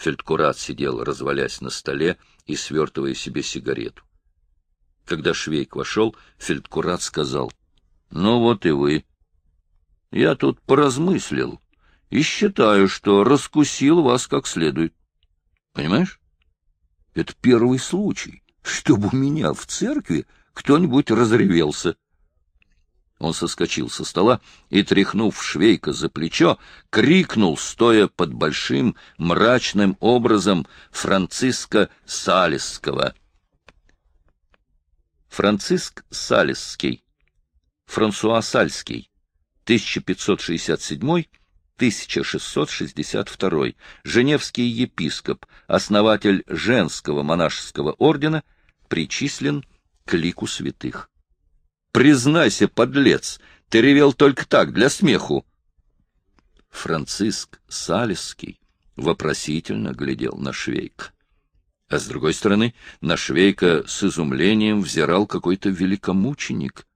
Фельдкурат сидел, развалясь на столе и свертывая себе сигарету. Когда Швейк вошел, Фельдкурат сказал, — Ну вот и вы. Я тут поразмыслил и считаю, что раскусил вас как следует. Понимаешь? Это первый случай, чтобы у меня в церкви кто-нибудь разревелся. Он соскочил со стола и, тряхнув Швейка за плечо, крикнул, стоя под большим мрачным образом Франциска Салесского. Франциск Салесский, Франсуа Сальский, 1567-1662, Женевский епископ, основатель женского монашеского ордена, причислен к лику святых. Признайся, подлец, ты ревел только так, для смеху. Франциск Салеский вопросительно глядел на Швейка. А с другой стороны, на Швейка с изумлением взирал какой-то великомученик.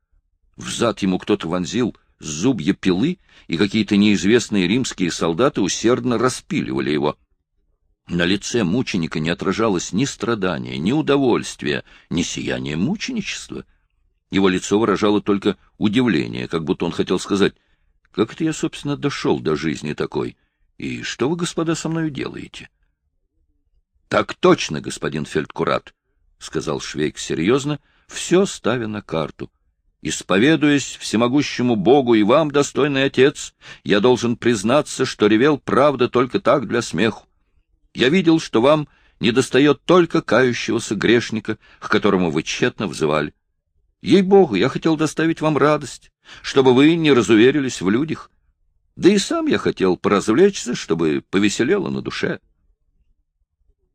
Взад ему кто-то вонзил зубья пилы, и какие-то неизвестные римские солдаты усердно распиливали его. На лице мученика не отражалось ни страдания, ни удовольствия, ни сияния мученичества — его лицо выражало только удивление, как будто он хотел сказать, «Как это я, собственно, дошел до жизни такой? И что вы, господа, со мною делаете?» «Так точно, господин фельдкурат», — сказал Швейк серьезно, все ставя на карту. «Исповедуясь всемогущему Богу и вам, достойный отец, я должен признаться, что ревел правда только так для смеху. Я видел, что вам недостает только кающегося грешника, к которому вы тщетно взывали. Ей-богу, я хотел доставить вам радость, чтобы вы не разуверились в людях. Да и сам я хотел поразвлечься, чтобы повеселело на душе.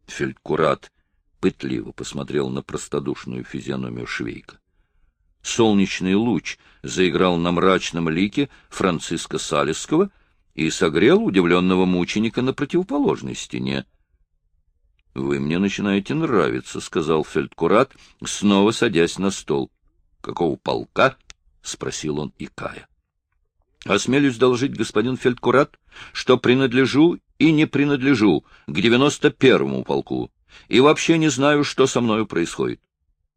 Фельдкурат пытливо посмотрел на простодушную физиономию Швейка. Солнечный луч заиграл на мрачном лике Франциска Салеского и согрел удивленного мученика на противоположной стене. — Вы мне начинаете нравиться, — сказал Фельдкурат, снова садясь на стол. — Какого полка? — спросил он икая. — Осмелюсь доложить, господин Фельдкурат, что принадлежу и не принадлежу к девяносто первому полку, и вообще не знаю, что со мною происходит.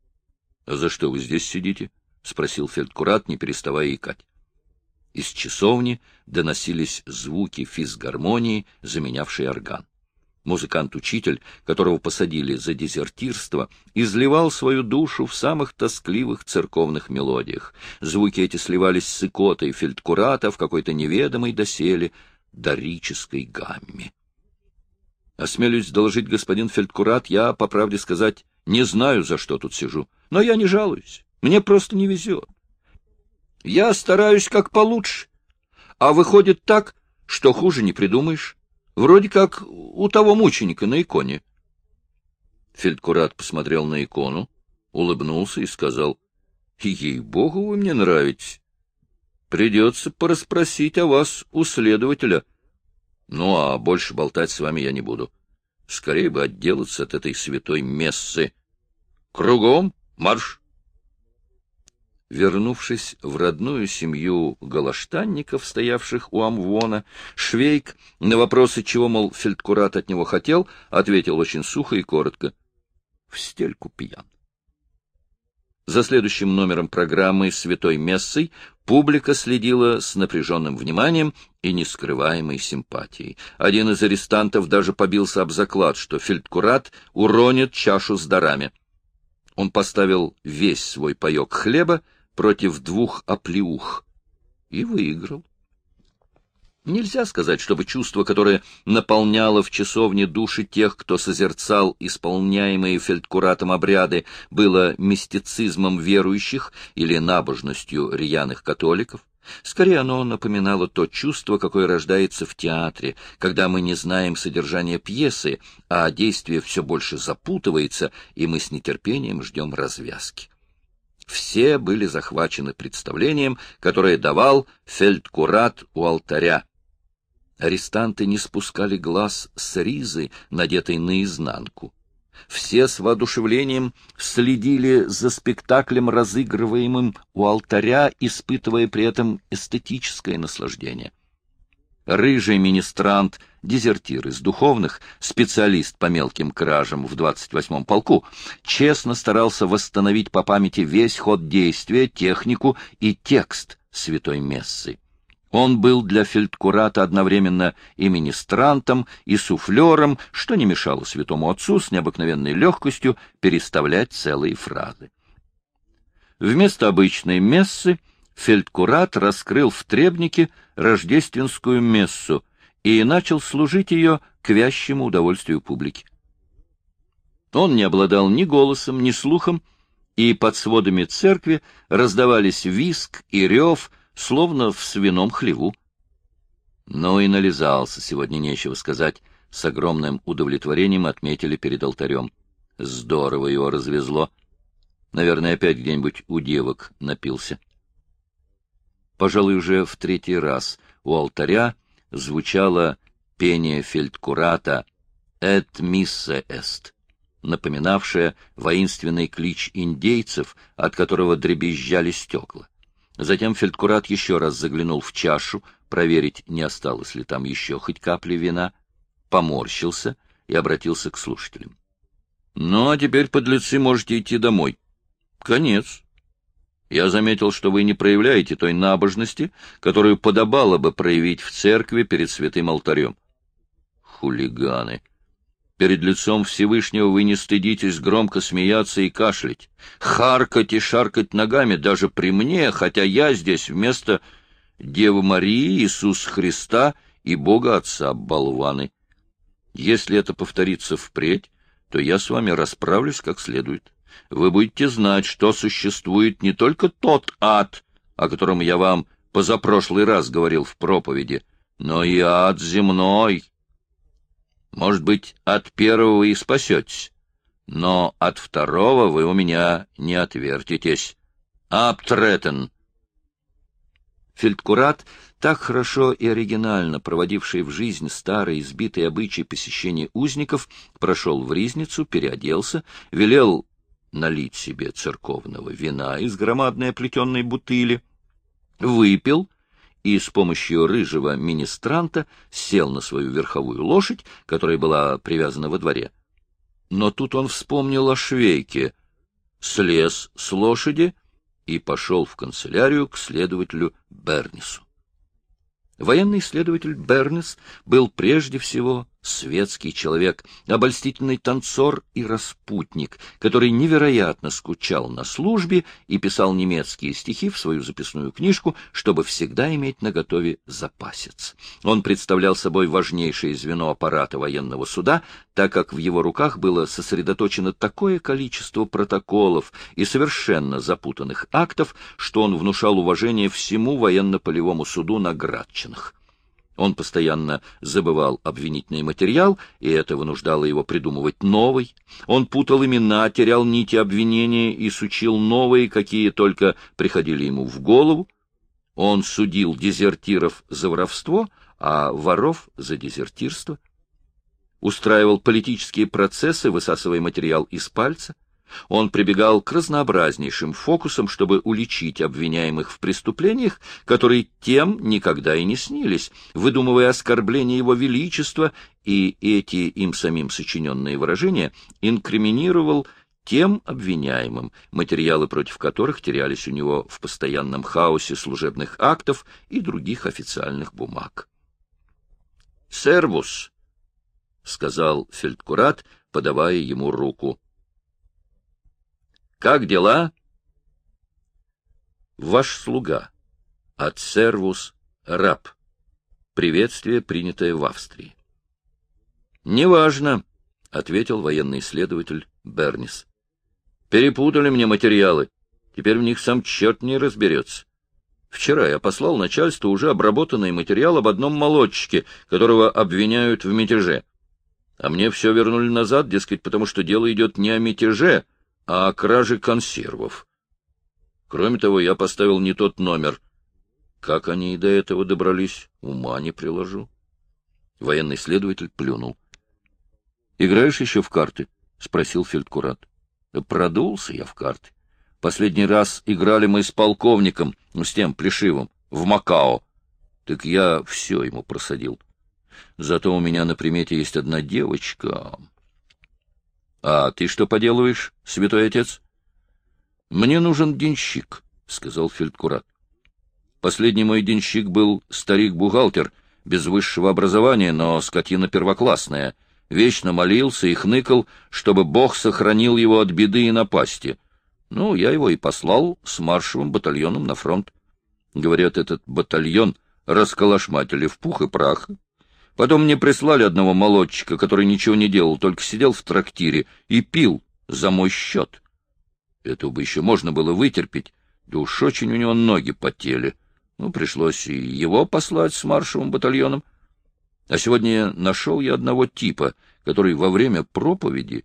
— А за что вы здесь сидите? — спросил Фельдкурат, не переставая икать. Из часовни доносились звуки физгармонии, заменявшей орган. Музыкант-учитель, которого посадили за дезертирство, изливал свою душу в самых тоскливых церковных мелодиях. Звуки эти сливались с икотой фельдкурата в какой-то неведомой доселе дорической гамме. Осмелюсь доложить, господин фельдкурат, я, по правде сказать, не знаю, за что тут сижу, но я не жалуюсь, мне просто не везет. Я стараюсь как получше, а выходит так, что хуже не придумаешь. Вроде как у того мученика на иконе. Фельдкурат посмотрел на икону, улыбнулся и сказал, — Ей-богу, вы мне нравитесь. Придется порасспросить о вас у следователя. Ну, а больше болтать с вами я не буду. Скорее бы отделаться от этой святой мессы. Кругом марш! Вернувшись в родную семью галаштанников, стоявших у Амвона, Швейк на вопросы, чего, мол, фельдкурат от него хотел, ответил очень сухо и коротко. — В стельку пьян. За следующим номером программы «Святой Мессой» публика следила с напряженным вниманием и нескрываемой симпатией. Один из арестантов даже побился об заклад, что фельдкурат уронит чашу с дарами. Он поставил весь свой паек хлеба против двух оплеух и выиграл. Нельзя сказать, чтобы чувство, которое наполняло в часовне души тех, кто созерцал исполняемые фельдкуратом обряды, было мистицизмом верующих или набожностью рьяных католиков. Скорее, оно напоминало то чувство, какое рождается в театре, когда мы не знаем содержания пьесы, а действие все больше запутывается, и мы с нетерпением ждем развязки. Все были захвачены представлением, которое давал фельдкурат у алтаря. Арестанты не спускали глаз с ризы, надетой наизнанку. Все с воодушевлением следили за спектаклем, разыгрываемым у алтаря, испытывая при этом эстетическое наслаждение. Рыжий министрант, дезертир из духовных, специалист по мелким кражам в 28-м полку, честно старался восстановить по памяти весь ход действия, технику и текст святой мессы. Он был для фельдкурата одновременно и министрантом, и суфлером, что не мешало святому отцу с необыкновенной легкостью переставлять целые фразы. Вместо обычной мессы фельдкурат раскрыл в Требнике рождественскую мессу и начал служить ее к вящему удовольствию публики. Он не обладал ни голосом, ни слухом, и под сводами церкви раздавались виск и рев, словно в свином хлеву. Но и нализался, сегодня нечего сказать, с огромным удовлетворением отметили перед алтарем. Здорово его развезло. Наверное, опять где-нибудь у девок напился. Пожалуй, уже в третий раз у алтаря звучало пение фельдкурата «Эт миссе эст», напоминавшее воинственный клич индейцев, от которого дребезжали стекла. Затем фельдкурат еще раз заглянул в чашу, проверить, не осталось ли там еще хоть капли вина, поморщился и обратился к слушателям. — Ну, а теперь, подлецы, можете идти домой. — Конец. Я заметил, что вы не проявляете той набожности, которую подобало бы проявить в церкви перед святым алтарем. Хулиганы! Перед лицом Всевышнего вы не стыдитесь громко смеяться и кашлять, харкать и шаркать ногами даже при мне, хотя я здесь вместо Девы Марии, Иисуса Христа и Бога Отца, болваны. Если это повторится впредь, то я с вами расправлюсь как следует вы будете знать, что существует не только тот ад, о котором я вам позапрошлый раз говорил в проповеди, но и ад земной. Может быть, от первого и спасетесь, но от второго вы у меня не отвертитесь. Аптретен. Фельдкурат, так хорошо и оригинально проводивший в жизнь старый избитый обычай посещения узников, прошел в ризницу, переоделся, велел налить себе церковного вина из громадной плетенной бутыли, выпил и с помощью рыжего министранта сел на свою верховую лошадь, которая была привязана во дворе. Но тут он вспомнил о швейке, слез с лошади и пошел в канцелярию к следователю Бернису. Военный следователь Бернес был прежде всего светский человек, обольстительный танцор и распутник, который невероятно скучал на службе и писал немецкие стихи в свою записную книжку, чтобы всегда иметь наготове запасец. Он представлял собой важнейшее звено аппарата военного суда, так как в его руках было сосредоточено такое количество протоколов и совершенно запутанных актов, что он внушал уважение всему военно-полевому суду на Градчинах. Он постоянно забывал обвинительный материал, и это вынуждало его придумывать новый. Он путал имена, терял нити обвинения и сучил новые, какие только приходили ему в голову. Он судил дезертиров за воровство, а воров за дезертирство. Устраивал политические процессы, высасывая материал из пальца. Он прибегал к разнообразнейшим фокусам, чтобы уличить обвиняемых в преступлениях, которые тем никогда и не снились, выдумывая оскорбления его величества, и эти им самим сочиненные выражения инкриминировал тем обвиняемым, материалы против которых терялись у него в постоянном хаосе служебных актов и других официальных бумаг. «Сервус», — сказал фельдкурат, подавая ему руку. Как дела? Ваш слуга. От сервус раб. Приветствие, принятое в Австрии. Неважно, — ответил военный следователь Бернис. Перепутали мне материалы. Теперь в них сам черт не разберется. Вчера я послал начальству уже обработанный материал об одном молодчике, которого обвиняют в мятеже. А мне все вернули назад, дескать, потому что дело идет не о мятеже, а о краже консервов. Кроме того, я поставил не тот номер. Как они и до этого добрались, ума не приложу. Военный следователь плюнул. — Играешь еще в карты? — спросил фельдкурат. — Продулся я в карты. Последний раз играли мы с полковником, ну, с тем плешивым, в Макао. Так я все ему просадил. Зато у меня на примете есть одна девочка. — А ты что поделываешь, святой отец? — Мне нужен денщик, — сказал фельдкурат. Последний мой денщик был старик-бухгалтер, без высшего образования, но скотина первоклассная. Вечно молился и хныкал, чтобы Бог сохранил его от беды и напасти. Ну, я его и послал с маршевым батальоном на фронт. Говорят, этот батальон расколошматили в пух и прах. Потом мне прислали одного молодчика, который ничего не делал, только сидел в трактире и пил за мой счет. Этого бы еще можно было вытерпеть, да уж очень у него ноги потели. Ну, пришлось и его послать с маршевым батальоном. А сегодня нашел я одного типа, который во время проповеди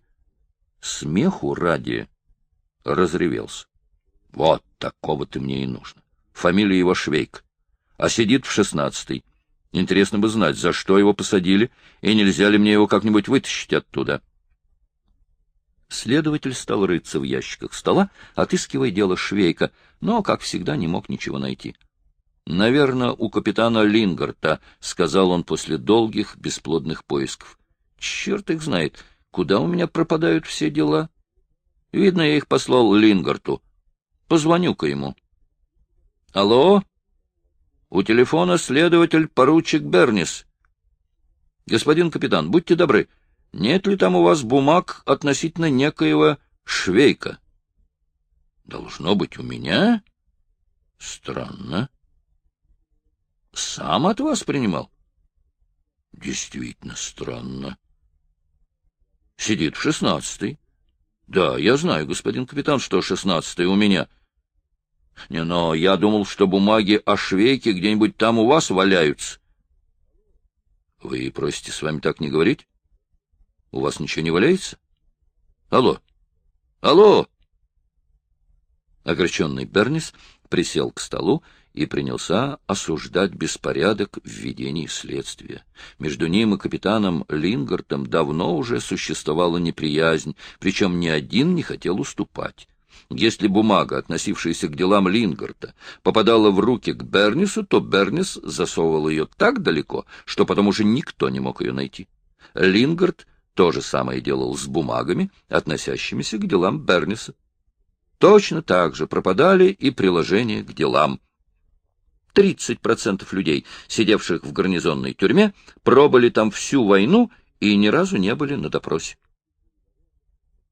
смеху ради разревелся. Вот такого ты мне и нужно. Фамилия его Швейк. А сидит в шестнадцатой. Интересно бы знать, за что его посадили, и нельзя ли мне его как-нибудь вытащить оттуда. Следователь стал рыться в ящиках стола, отыскивая дело Швейка, но, как всегда, не мог ничего найти. «Наверное, у капитана Лингарта», — сказал он после долгих бесплодных поисков. «Черт их знает, куда у меня пропадают все дела. Видно, я их послал Лингарту. Позвоню-ка ему». «Алло?» У телефона следователь поручик Бернис. Господин капитан, будьте добры, нет ли там у вас бумаг относительно некоего Швейка? Должно быть у меня? Странно. Сам от вас принимал? Действительно странно. Сидит в шестнадцатый. Да, я знаю, господин капитан, что шестнадцатый у меня. Не, но я думал, что бумаги о швейке где-нибудь там у вас валяются. Вы просите с вами так не говорить? У вас ничего не валяется? Алло! Алло! Огорченный Бернис присел к столу и принялся осуждать беспорядок в ведении следствия. Между ним и капитаном Лингартом давно уже существовала неприязнь, причем ни один не хотел уступать. Если бумага, относившаяся к делам Лингарта, попадала в руки к Бернису, то Бернис засовывал ее так далеко, что потом уже никто не мог ее найти. Лингард то же самое делал с бумагами, относящимися к делам Берниса. Точно так же пропадали и приложения к делам. 30% людей, сидевших в гарнизонной тюрьме, пробыли там всю войну и ни разу не были на допросе.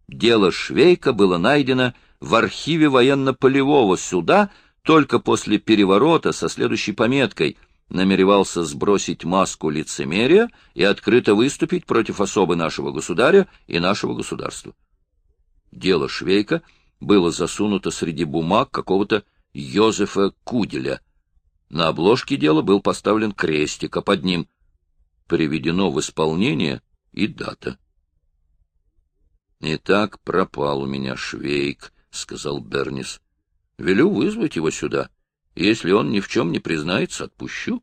Дело Швейка было найдено в архиве военно-полевого суда только после переворота со следующей пометкой намеревался сбросить маску лицемерия и открыто выступить против особы нашего государя и нашего государства. Дело Швейка было засунуто среди бумаг какого-то Йозефа Куделя. На обложке дела был поставлен крестик, а под ним приведено в исполнение и дата. Итак, пропал у меня Швейк, — сказал Бернис. — Велю вызвать его сюда. Если он ни в чем не признается, отпущу.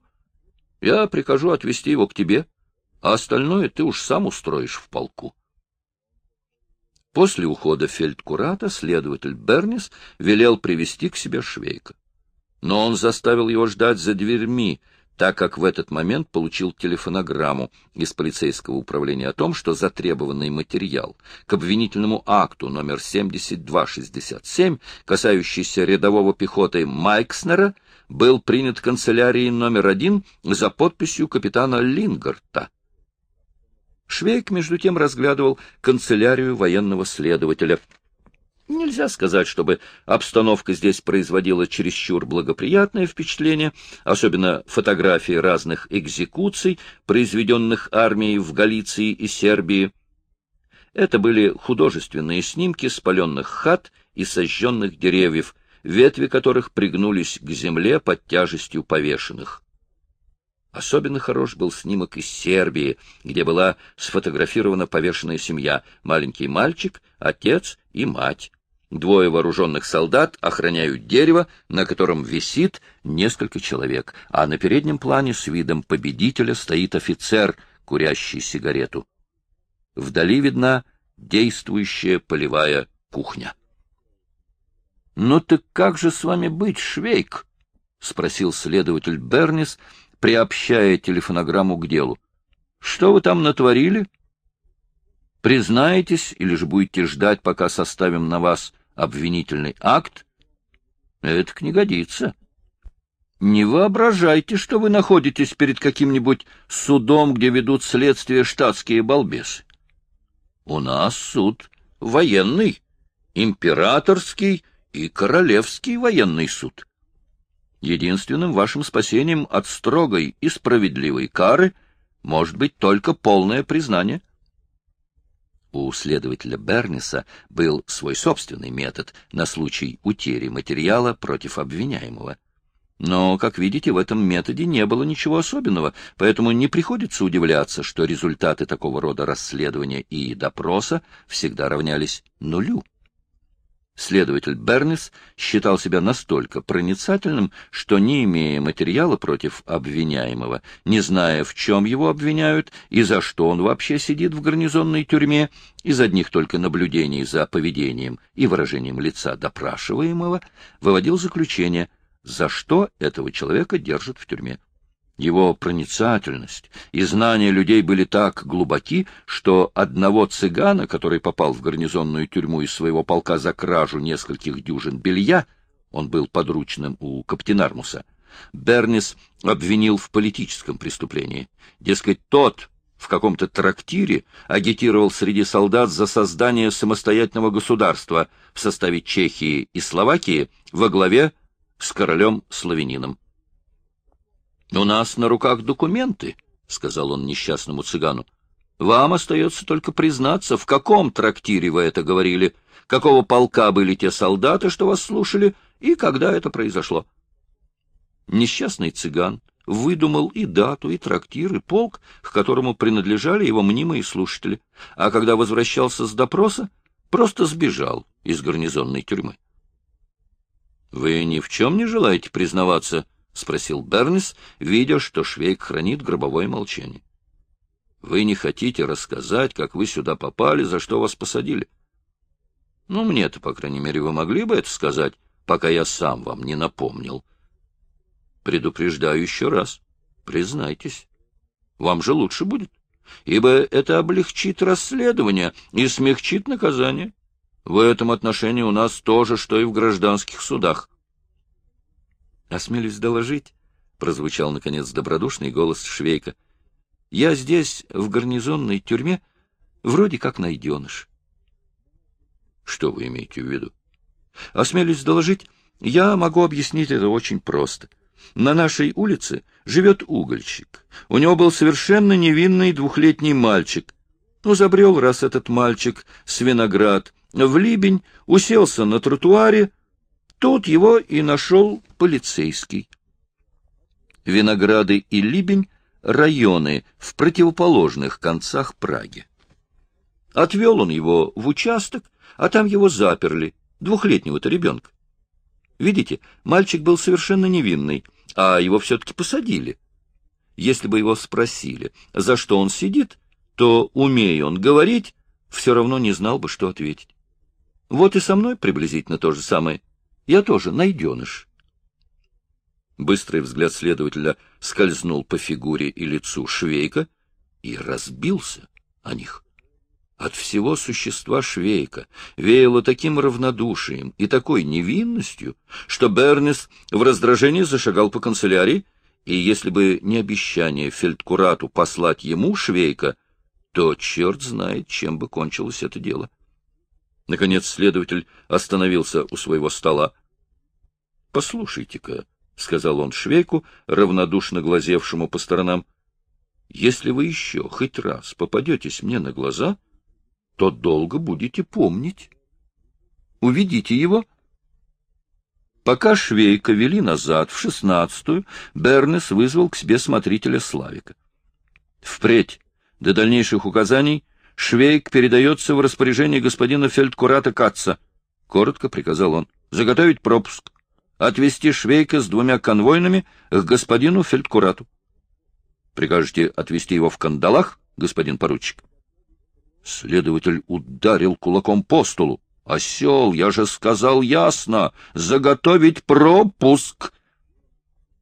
Я прикажу отвезти его к тебе, а остальное ты уж сам устроишь в полку. После ухода фельдкурата следователь Бернис велел привести к себе Швейка. Но он заставил его ждать за дверьми, так как в этот момент получил телефонограмму из полицейского управления о том, что затребованный материал к обвинительному акту номер 7267, касающийся рядового пехоты Майкснера, был принят канцелярией номер один за подписью капитана Лингарта. Швейк, между тем, разглядывал канцелярию военного следователя — Нельзя сказать, чтобы обстановка здесь производила чересчур благоприятное впечатление, особенно фотографии разных экзекуций, произведенных армией в Галиции и Сербии. Это были художественные снимки спаленных хат и сожженных деревьев, ветви которых пригнулись к земле под тяжестью повешенных. Особенно хорош был снимок из Сербии, где была сфотографирована повешенная семья, маленький мальчик, отец и мать. Двое вооруженных солдат охраняют дерево, на котором висит несколько человек, а на переднем плане с видом победителя стоит офицер, курящий сигарету. Вдали видна действующая полевая кухня. — Ну так как же с вами быть, Швейк? — спросил следователь Бернис, приобщая телефонограмму к делу. — Что вы там натворили? Признаетесь или же будете ждать, пока составим на вас обвинительный акт? Это не годится. Не воображайте, что вы находитесь перед каким-нибудь судом, где ведут следствие штатские балбесы. У нас суд военный, императорский и королевский военный суд. Единственным вашим спасением от строгой и справедливой кары может быть только полное признание. У следователя Берниса был свой собственный метод на случай утери материала против обвиняемого. Но, как видите, в этом методе не было ничего особенного, поэтому не приходится удивляться, что результаты такого рода расследования и допроса всегда равнялись нулю. Следователь Бернис считал себя настолько проницательным, что, не имея материала против обвиняемого, не зная, в чем его обвиняют и за что он вообще сидит в гарнизонной тюрьме, из одних только наблюдений за поведением и выражением лица допрашиваемого, выводил заключение – за что этого человека держат в тюрьме. Его проницательность и знания людей были так глубоки, что одного цыгана, который попал в гарнизонную тюрьму из своего полка за кражу нескольких дюжин белья, он был подручным у каптенармуса, Бернис обвинил в политическом преступлении. Дескать, тот в каком-то трактире агитировал среди солдат за создание самостоятельного государства в составе Чехии и Словакии во главе с королем-славянином. — У нас на руках документы, — сказал он несчастному цыгану. — Вам остается только признаться, в каком трактире вы это говорили, какого полка были те солдаты, что вас слушали, и когда это произошло. Несчастный цыган выдумал и дату, и трактир, и полк, к которому принадлежали его мнимые слушатели, а когда возвращался с допроса, просто сбежал из гарнизонной тюрьмы. Вы ни в чем не желаете признаваться? — спросил Бернис, видя, что Швейк хранит гробовое молчание. — Вы не хотите рассказать, как вы сюда попали, за что вас посадили? — Ну, мне-то, по крайней мере, вы могли бы это сказать, пока я сам вам не напомнил. — Предупреждаю еще раз. Признайтесь. Вам же лучше будет, ибо это облегчит расследование и смягчит наказание. В этом отношении у нас то же, что и в гражданских судах. — Осмелюсь доложить, — прозвучал, наконец, добродушный голос Швейка. — Я здесь, в гарнизонной тюрьме, вроде как найденыш. — Что вы имеете в виду? — Осмелюсь доложить, я могу объяснить это очень просто. На нашей улице живет угольщик. У него был совершенно невинный двухлетний мальчик. Ну, забрел раз этот мальчик с виноград — в Либень, уселся на тротуаре, тут его и нашел полицейский. Винограды и Либень — районы в противоположных концах Праги. Отвел он его в участок, а там его заперли, двухлетнего-то ребенка. Видите, мальчик был совершенно невинный, а его все-таки посадили. Если бы его спросили, за что он сидит, то, умея он говорить, все равно не знал бы, что ответить. Вот и со мной приблизительно то же самое. Я тоже найденыш. Быстрый взгляд следователя скользнул по фигуре и лицу Швейка и разбился о них. От всего существа Швейка веяло таким равнодушием и такой невинностью, что Бернис в раздражении зашагал по канцелярии, и если бы не обещание фельдкурату послать ему Швейка, то черт знает, чем бы кончилось это дело. Наконец следователь остановился у своего стола. — Послушайте-ка, — сказал он швейку, равнодушно глазевшему по сторонам, — если вы еще хоть раз попадетесь мне на глаза, то долго будете помнить. Уведите его. Пока швейка вели назад, в шестнадцатую, Бернес вызвал к себе смотрителя Славика. Впредь, до дальнейших указаний, Швейк передается в распоряжение господина фельдкурата Катца. Коротко приказал он. Заготовить пропуск. Отвезти Швейка с двумя конвойными к господину фельдкурату. Прикажете отвезти его в кандалах, господин поручик? Следователь ударил кулаком по столу. «Осел, я же сказал ясно! Заготовить пропуск!»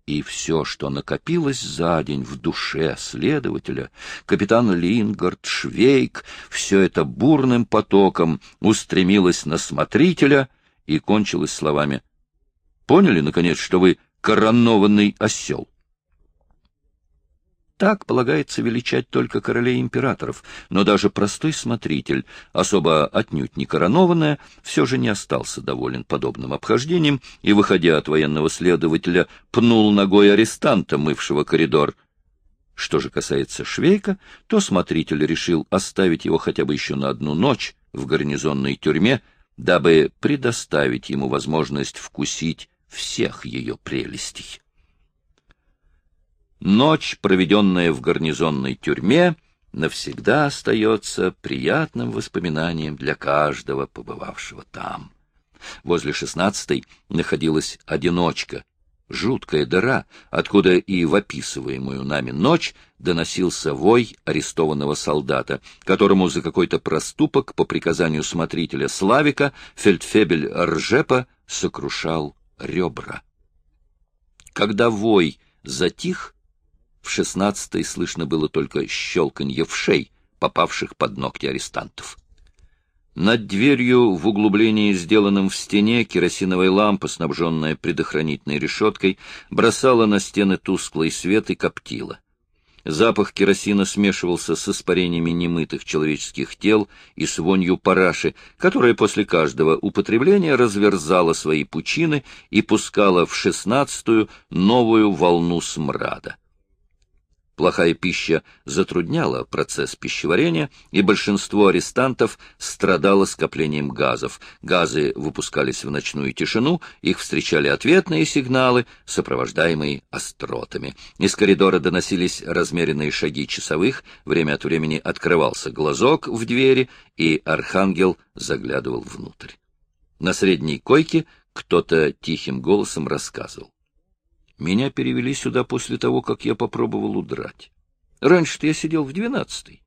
И все, что накопилось за день в душе следователя, капитан Лингард, Швейк, все это бурным потоком устремилось на смотрителя и кончилось словами «Поняли, наконец, что вы коронованный осел?» Так полагается величать только королей императоров, но даже простой смотритель, особо отнюдь не коронованная, все же не остался доволен подобным обхождением и, выходя от военного следователя, пнул ногой арестанта, мывшего коридор. Что же касается Швейка, то смотритель решил оставить его хотя бы еще на одну ночь в гарнизонной тюрьме, дабы предоставить ему возможность вкусить всех ее прелестей. Ночь, проведенная в гарнизонной тюрьме, навсегда остается приятным воспоминанием для каждого побывавшего там. Возле шестнадцатой находилась одиночка, жуткая дыра, откуда и в описываемую нами ночь доносился вой арестованного солдата, которому за какой-то проступок по приказанию смотрителя Славика фельдфебель Ржепа сокрушал ребра. Когда вой затих, в шестнадцатой слышно было только щелканье вшей, попавших под ногти арестантов. Над дверью в углублении, сделанном в стене, керосиновая лампа, снабженная предохранительной решеткой, бросала на стены тусклый свет и коптила. Запах керосина смешивался с испарениями немытых человеческих тел и с вонью параши, которая после каждого употребления разверзала свои пучины и пускала в шестнадцатую новую волну смрада. Плохая пища затрудняла процесс пищеварения, и большинство арестантов страдало скоплением газов. Газы выпускались в ночную тишину, их встречали ответные сигналы, сопровождаемые остротами. Из коридора доносились размеренные шаги часовых, время от времени открывался глазок в двери, и архангел заглядывал внутрь. На средней койке кто-то тихим голосом рассказывал. Меня перевели сюда после того, как я попробовал удрать. Раньше-то я сидел в двенадцатой.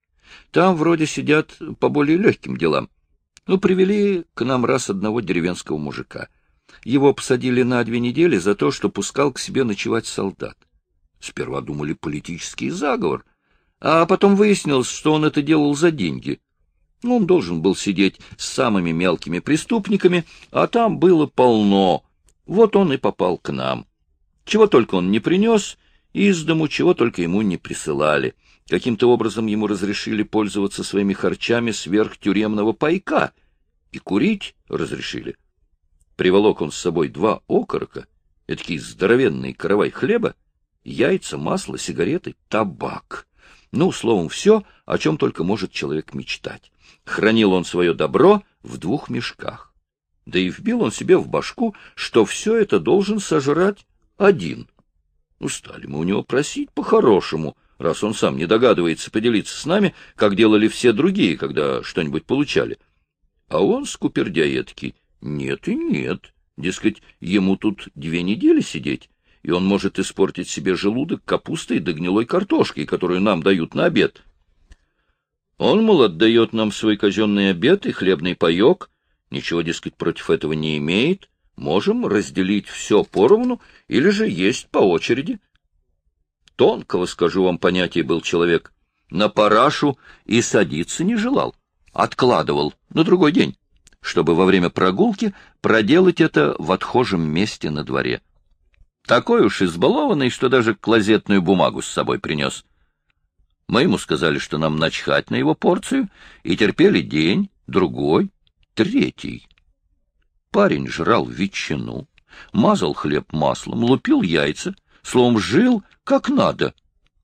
Там вроде сидят по более легким делам. Ну, привели к нам раз одного деревенского мужика. Его посадили на две недели за то, что пускал к себе ночевать солдат. Сперва думали политический заговор, а потом выяснилось, что он это делал за деньги. Он должен был сидеть с самыми мелкими преступниками, а там было полно. Вот он и попал к нам. Чего только он не принес, из дому чего только ему не присылали. Каким-то образом ему разрешили пользоваться своими харчами сверх тюремного пайка, и курить разрешили. Приволок он с собой два окорока, такие здоровенные каравай хлеба, яйца, масло, сигареты, табак. Ну, словом, все, о чем только может человек мечтать. Хранил он свое добро в двух мешках. Да и вбил он себе в башку, что все это должен сожрать один. Ну, стали мы у него просить по-хорошему, раз он сам не догадывается поделиться с нами, как делали все другие, когда что-нибудь получали. А он, скупердяй этакий, нет и нет. Дескать, ему тут две недели сидеть, и он может испортить себе желудок капустой да гнилой картошкой, которую нам дают на обед. Он, мол, отдает нам свой казенный обед и хлебный паек, ничего, дескать, против этого не имеет, можем разделить все поровну или же есть по очереди. Тонкого, скажу вам, понятия был человек. На парашу и садиться не желал. Откладывал на другой день, чтобы во время прогулки проделать это в отхожем месте на дворе. Такой уж избалованный, что даже клозетную бумагу с собой принес. Мы ему сказали, что нам начхать на его порцию, и терпели день, другой, третий. Парень жрал ветчину, мазал хлеб маслом, лупил яйца, словом, жил как надо,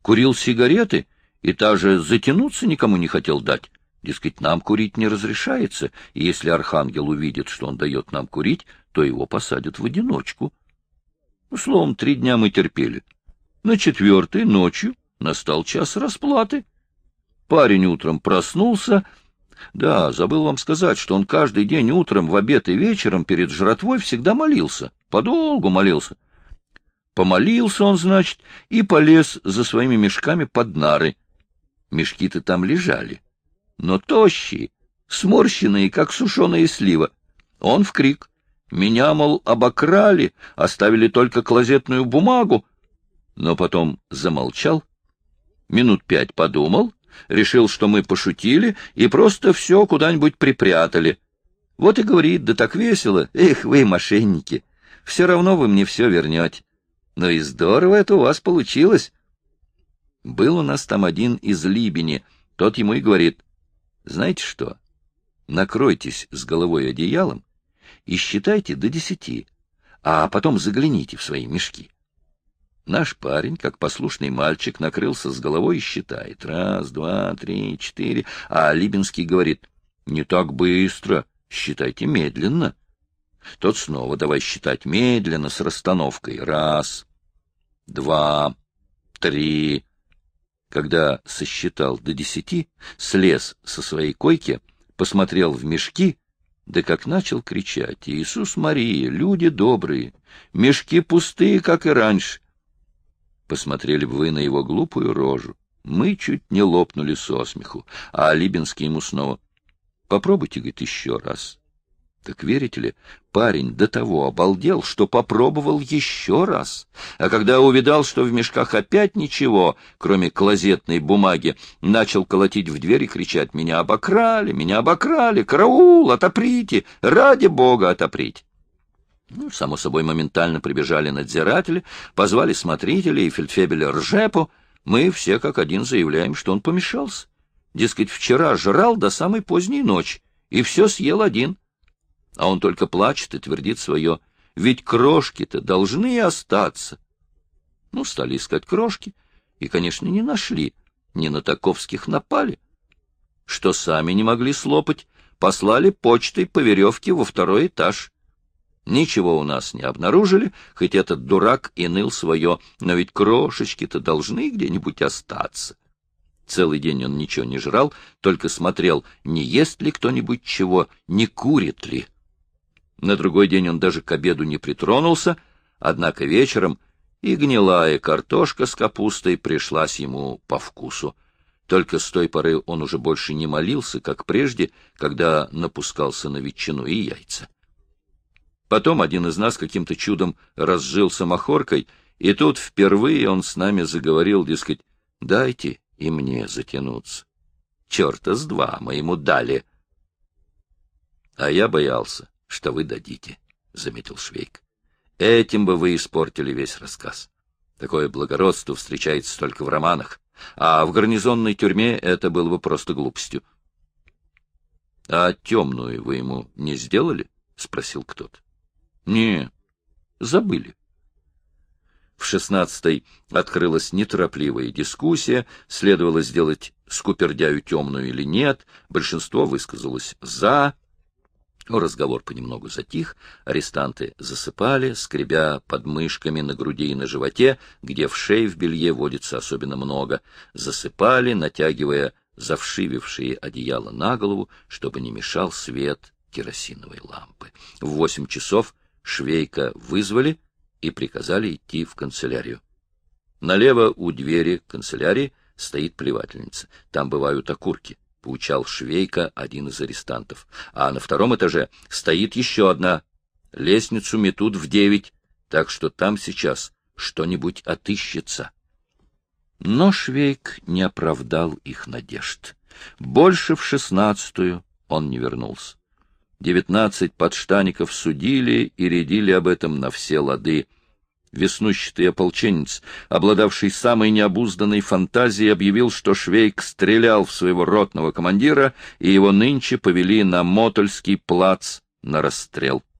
курил сигареты и даже затянуться никому не хотел дать. Дескать, нам курить не разрешается, и если архангел увидит, что он дает нам курить, то его посадят в одиночку. Ну, словом, три дня мы терпели. На четвертой ночью настал час расплаты. Парень утром проснулся да, забыл вам сказать, что он каждый день утром, в обед и вечером перед жратвой всегда молился. Подолгу молился. Помолился он, значит, и полез за своими мешками под нары. Мешки-то там лежали, но тощие, сморщенные, как сушеная слива. Он в крик. Меня, мол, обокрали, оставили только клозетную бумагу, но потом замолчал, минут пять подумал, решил, что мы пошутили и просто все куда-нибудь припрятали. Вот и говорит, да так весело, эх, вы мошенники, все равно вы мне все вернете. Но и здорово это у вас получилось. Был у нас там один из Либени, тот ему и говорит, знаете что, накройтесь с головой одеялом и считайте до десяти, а потом загляните в свои мешки. Наш парень, как послушный мальчик, накрылся с головой и считает. Раз, два, три, четыре. А Либинский говорит, не так быстро, считайте медленно. Тот снова давай считать медленно, с расстановкой. Раз, два, три. Когда сосчитал до десяти, слез со своей койки, посмотрел в мешки, да как начал кричать, «Иисус Мария, люди добрые, мешки пустые, как и раньше». Посмотрели бы вы на его глупую рожу. Мы чуть не лопнули со смеху, а Алибинский ему снова, «Попробуйте, — говорит, — еще раз». Так верите ли, парень до того обалдел, что попробовал еще раз. А когда увидал, что в мешках опять ничего, кроме клозетной бумаги, начал колотить в дверь и кричать «Меня обокрали! Меня обокрали! Караул! Отоприте! Ради бога, отоприте!» Ну, само собой, моментально прибежали надзиратели, позвали смотрителей и фельдфебеля Ржепу. Мы все как один заявляем, что он помешался. Дескать, вчера жрал до самой поздней ночи и все съел один а он только плачет и твердит свое. Ведь крошки-то должны остаться. Ну, стали искать крошки, и, конечно, не нашли. Не на таковских напали. Что сами не могли слопать, послали почтой по веревке во второй этаж. Ничего у нас не обнаружили, хоть этот дурак и ныл свое, но ведь крошечки-то должны где-нибудь остаться. Целый день он ничего не жрал, только смотрел, не ест ли кто-нибудь чего, не курит ли. На другой день он даже к обеду не притронулся, однако вечером и гнилая картошка с капустой пришлась ему по вкусу. Только с той поры он уже больше не молился, как прежде, когда напускался на ветчину и яйца. Потом один из нас каким-то чудом разжился махоркой, и тут впервые он с нами заговорил, дескать, «Дайте и мне затянуться». Черта с два мы ему дали. А я боялся что вы дадите, — заметил Швейк. Этим бы вы испортили весь рассказ. Такое благородство встречается только в романах, а в гарнизонной тюрьме это было бы просто глупостью. — А темную вы ему не сделали? — спросил кто-то. — Не, забыли. В шестнадцатой открылась неторопливая дискуссия, следовало сделать скупердяю темную или нет, большинство высказалось «за», Разговор понемногу затих, арестанты засыпали, скребя подмышками на груди и на животе, где в шее в белье водится особенно много, засыпали, натягивая завшивившие одеяло на голову, чтобы не мешал свет керосиновой лампы. В восемь часов швейка вызвали и приказали идти в канцелярию. Налево у двери канцелярии стоит плевательница. Там бывают окурки. — поучал Швейка один из арестантов. — А на втором этаже стоит еще одна. Лестницу метут в девять, так что там сейчас что-нибудь отыщется. Но Швейк не оправдал их надежд. Больше в шестнадцатую он не вернулся. Девятнадцать подштаников судили и рядили об этом на все лады — Веснущатый ополченец, обладавший самой необузданной фантазией, объявил, что Швейк стрелял в своего ротного командира, и его нынче повели на Мотольский плац на расстрел.